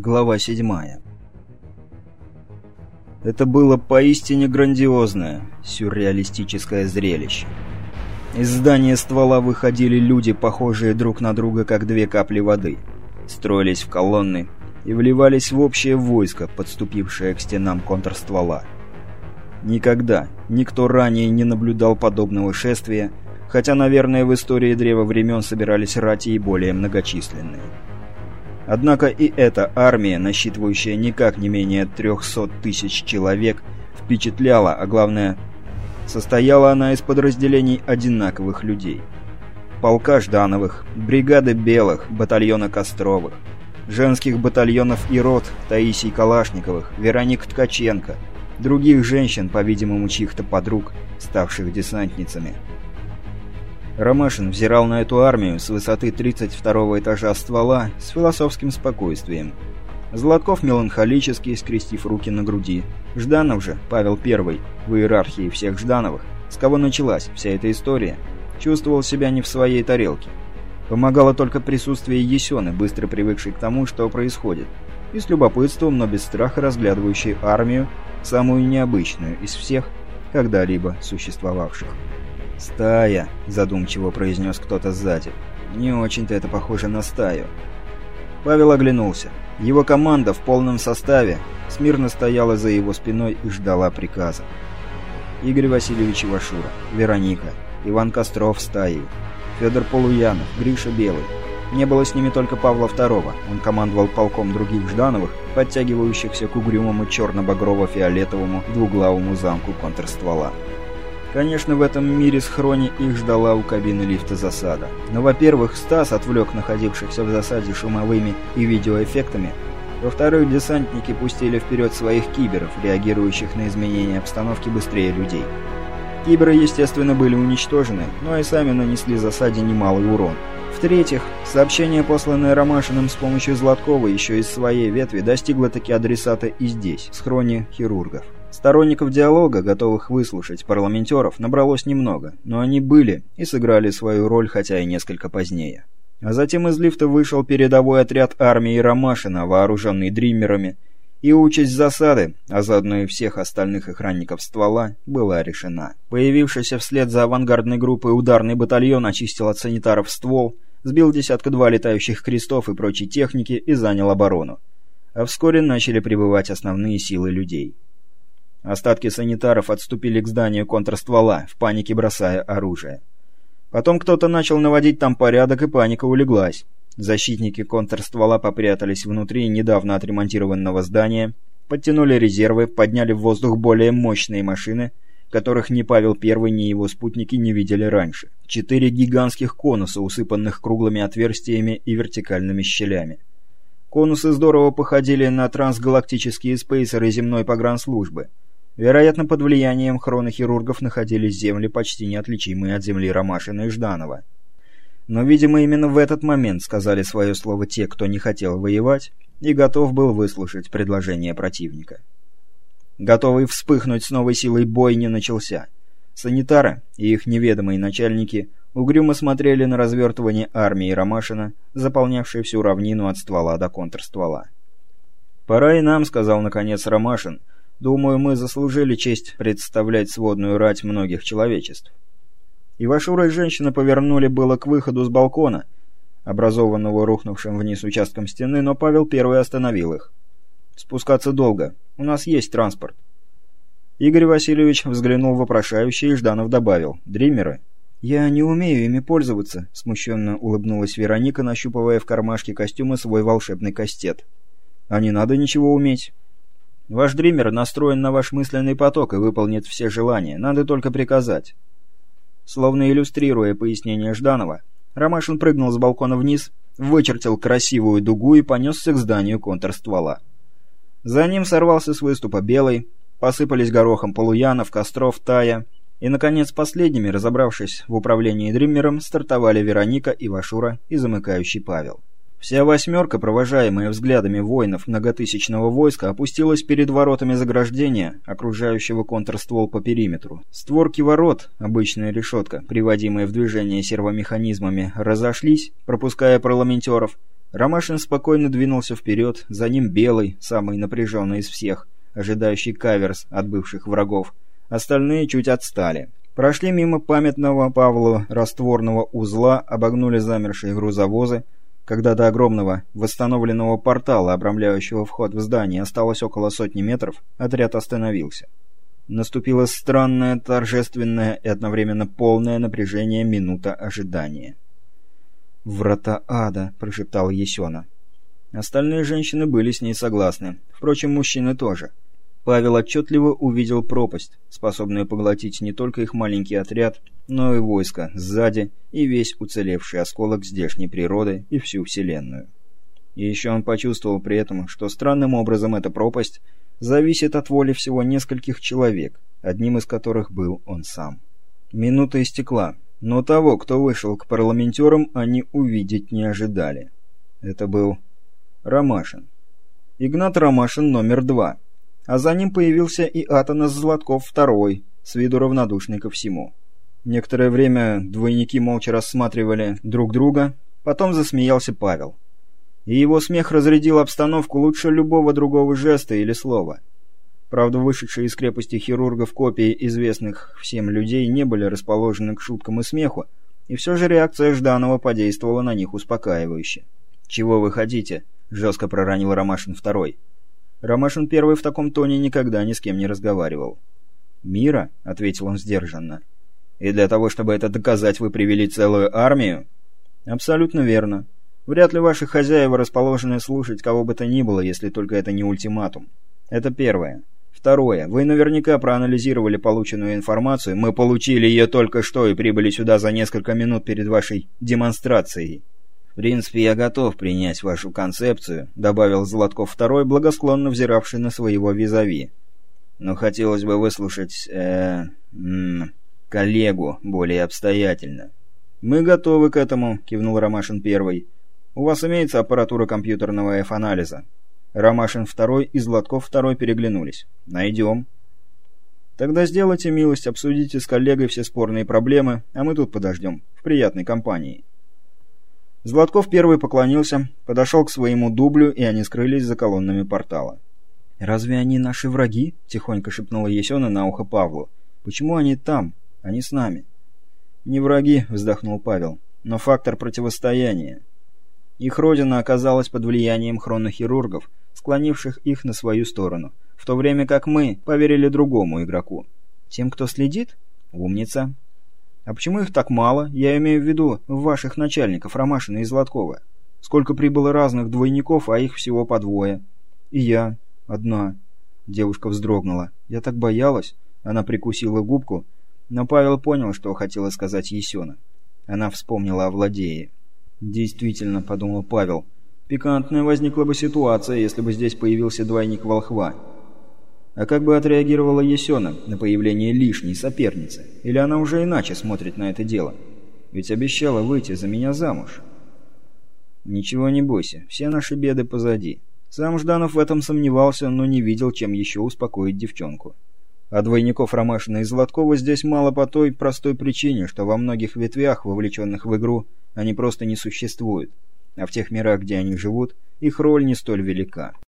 Глава 7. Это было поистине грандиозное, сюрреалистическое зрелище. Из здания ствола выходили люди, похожие друг на друга, как две капли воды. Строились в колонны и вливались в общее войско, подступившее к стенам контрствола. Никогда никто ранее не наблюдал подобного шествия, хотя, наверное, в истории древа времен собирались рати и более многочисленные. Однако и эта армия, насчитывающая никак не менее 300 тысяч человек, впечатляла, а главное, состояла она из подразделений одинаковых людей. Полка Ждановых, бригады Белых, батальона Костровых, женских батальонов и рот Таисий Калашниковых, Вероник Ткаченко, других женщин, по-видимому, чьих-то подруг, ставших десантницами – Ромашин взирал на эту армию с высоты 32-го этажа ствола с философским спокойствием. Златков меланхолически, скрестив руки на груди. Жданов же, Павел I, в иерархии всех Ждановых, с кого началась вся эта история, чувствовал себя не в своей тарелке. Помогало только присутствие Есены, быстро привыкшей к тому, что происходит, и с любопытством, но без страха разглядывающей армию, самую необычную из всех, когда-либо существовавших. «Стая», — задумчиво произнес кто-то сзади. «Не очень-то это похоже на стаю». Павел оглянулся. Его команда в полном составе смирно стояла за его спиной и ждала приказа. Игорь Васильевич Ивашура, Вероника, Иван Костров стаей, Федор Полуянов, Гриша Белый. Не было с ними только Павла II, он командовал полком других Ждановых, подтягивающихся к угрюмому черно-багрово-фиолетовому двуглавому замку контрствола. Конечно, в этом мире схроне их ждала у кабины лифта засада. Но, во-первых, Стас отвлек находившихся в засаде шумовыми и видеоэффектами. Во-вторых, десантники пустили вперед своих киберов, реагирующих на изменения обстановки быстрее людей. Киберы, естественно, были уничтожены, но и сами нанесли засаде немалый урон. В-третьих, сообщение, посланное Ромашиным с помощью Златкова еще из своей ветви, достигло таки адресата и здесь, в схроне хирургов. Сторонников диалога, готовых выслушать парламентеров, набралось немного, но они были и сыграли свою роль, хотя и несколько позднее. А затем из лифта вышел передовой отряд армии Ромашина, вооруженный дриммерами, и участь засады, а заодно и всех остальных охранников ствола, была решена. Появившийся вслед за авангардной группой ударный батальон очистил от санитаров ствол, сбил десятка-два летающих крестов и прочей техники и занял оборону. А вскоре начали прибывать основные силы людей. Остатки санитаров отступили к зданию контрствола, в панике бросая оружие. Потом кто-то начал наводить там порядок, и паника улеглась. Защитники контрствола попрятались внутри недавно отремонтированного здания, подтянули резервы, подняли в воздух более мощные машины, которых ни Павел I, ни его спутники не видели раньше. Четыре гигантских конуса, усыпанных круглыми отверстиями и вертикальными щелями. Конусы здорово походили на трансгалактические спейсеры земной погранслужбы – Вероятно, под влиянием хронохирургов находились земли, почти неотличимые от земли Ромашина и Жданова. Но, видимо, именно в этот момент сказали свое слово те, кто не хотел воевать и готов был выслушать предложение противника. Готовый вспыхнуть с новой силой бой не начался. Санитары и их неведомые начальники угрюмо смотрели на развертывание армии Ромашина, заполнявшей всю равнину от ствола до контрствола. «Пора и нам», — сказал наконец Ромашин, — Думаю, мы заслужили честь представлять сводную рать многих человечеств. Ивашура и женщина повернули было к выходу с балкона, образованного рухнувшим вниз участком стены, но Павел первый остановил их. «Спускаться долго. У нас есть транспорт». Игорь Васильевич взглянул вопрошающе, и Жданов добавил. «Дримеры?» «Я не умею ими пользоваться», — смущенно улыбнулась Вероника, нащупывая в кармашке костюма свой волшебный кастет. «А не надо ничего уметь. Ваш дример настроен на ваш мысленный поток и выполнит все желания, надо только приказать». Словно иллюстрируя пояснение Жданова, Ромашин прыгнул с балкона вниз, вычертил красивую дугу и понесся к зданию контрствола. За ним сорвался с выступа Белый, посыпались горохом Полуянов, Костров, Тая, и, наконец, последними, разобравшись в управлении Дриммером, стартовали Вероника, Ивашура и замыкающий Павел. Вся восьмерка, провожаемая взглядами воинов многотысячного войска, опустилась перед воротами заграждения, окружающего контрствол по периметру. Створки ворот, обычная решетка, приводимая в движение сервомеханизмами, разошлись, пропуская парламентеров, Ромашин спокойно двинулся вперед, за ним Белый, самый напряженный из всех, ожидающий каверс от бывших врагов. Остальные чуть отстали. Прошли мимо памятного Павлу растворного узла, обогнули замершие грузовозы. Когда до огромного восстановленного портала, обрамляющего вход в здание, осталось около сотни метров, отряд остановился. Наступило странное, торжественное и одновременно полное напряжение минута ожидания. «Врата ада», — прошептала Есена. Остальные женщины были с ней согласны. Впрочем, мужчины тоже. Павел отчетливо увидел пропасть, способную поглотить не только их маленький отряд, но и войско сзади и весь уцелевший осколок здешней природы и всю Вселенную. И еще он почувствовал при этом, что странным образом эта пропасть зависит от воли всего нескольких человек, одним из которых был он сам. Минута истекла. Но того, кто вышел к парламентерам, они увидеть не ожидали. Это был Ромашин. Игнат Ромашин номер два. А за ним появился и Атанас Златков второй, с виду равнодушный ко всему. Некоторое время двойники молча рассматривали друг друга, потом засмеялся Павел. И его смех разрядил обстановку лучше любого другого жеста или слова. Правда, вышедшие из крепости хирургов копии известных всем людей не были расположены к шуткам и смеху, и все же реакция Жданова подействовала на них успокаивающе. «Чего вы хотите?» — жестко проронил Ромашин второй. Ромашин первый в таком тоне никогда ни с кем не разговаривал. «Мира?» — ответил он сдержанно. «И для того, чтобы это доказать, вы привели целую армию?» «Абсолютно верно. Вряд ли ваши хозяева расположены слушать кого бы то ни было, если только это не ультиматум. Это первое. Второе. Вы наверняка проанализировали полученную информацию. Мы получили ее только что и прибыли сюда за несколько минут перед вашей демонстрацией. Принципе, я готов принять вашу концепцию, добавил Златков второй, благосклонно взиравший на своего визави. Но хотелось бы выслушать, э, м коллегу более обстоятельно. Мы готовы к этому, кивнул Ромашин первый. У вас имеется аппаратура компьютерного F-анализа? Ромашин второй и Златков второй переглянулись. «Найдем». «Тогда сделайте милость, обсудите с коллегой все спорные проблемы, а мы тут подождем, в приятной компании». Златков первый поклонился, подошел к своему дублю, и они скрылись за колоннами портала. «Разве они наши враги?» — тихонько шепнула Есена на ухо Павлу. «Почему они там, не с нами?» «Не враги», — вздохнул Павел, — «но фактор противостояния. Их родина оказалась под влиянием хронохирургов, склонивших их на свою сторону, в то время как мы поверили другому игроку. Тем, кто следит? Умница. А почему их так мало? Я имею в виду ваших начальников, Ромашина и Златкова. Сколько прибыло разных двойников, а их всего по двое. И я. Одна. Девушка вздрогнула. Я так боялась. Она прикусила губку, но Павел понял, что хотела сказать Есена. Она вспомнила о владее. «Действительно», — подумал Павел, — «пикантная возникла бы ситуация, если бы здесь появился двойник волхва». А как бы отреагировала Есена на появление лишней соперницы? Или она уже иначе смотрит на это дело? Ведь обещала выйти за меня замуж. Ничего не бойся, все наши беды позади. Сам Жданов в этом сомневался, но не видел, чем еще успокоить девчонку. А двойников Ромашина и Златкова здесь мало по той простой причине, что во многих ветвях, вовлеченных в игру, они просто не существуют, а в тех мирах, где они живут, их роль не столь велика.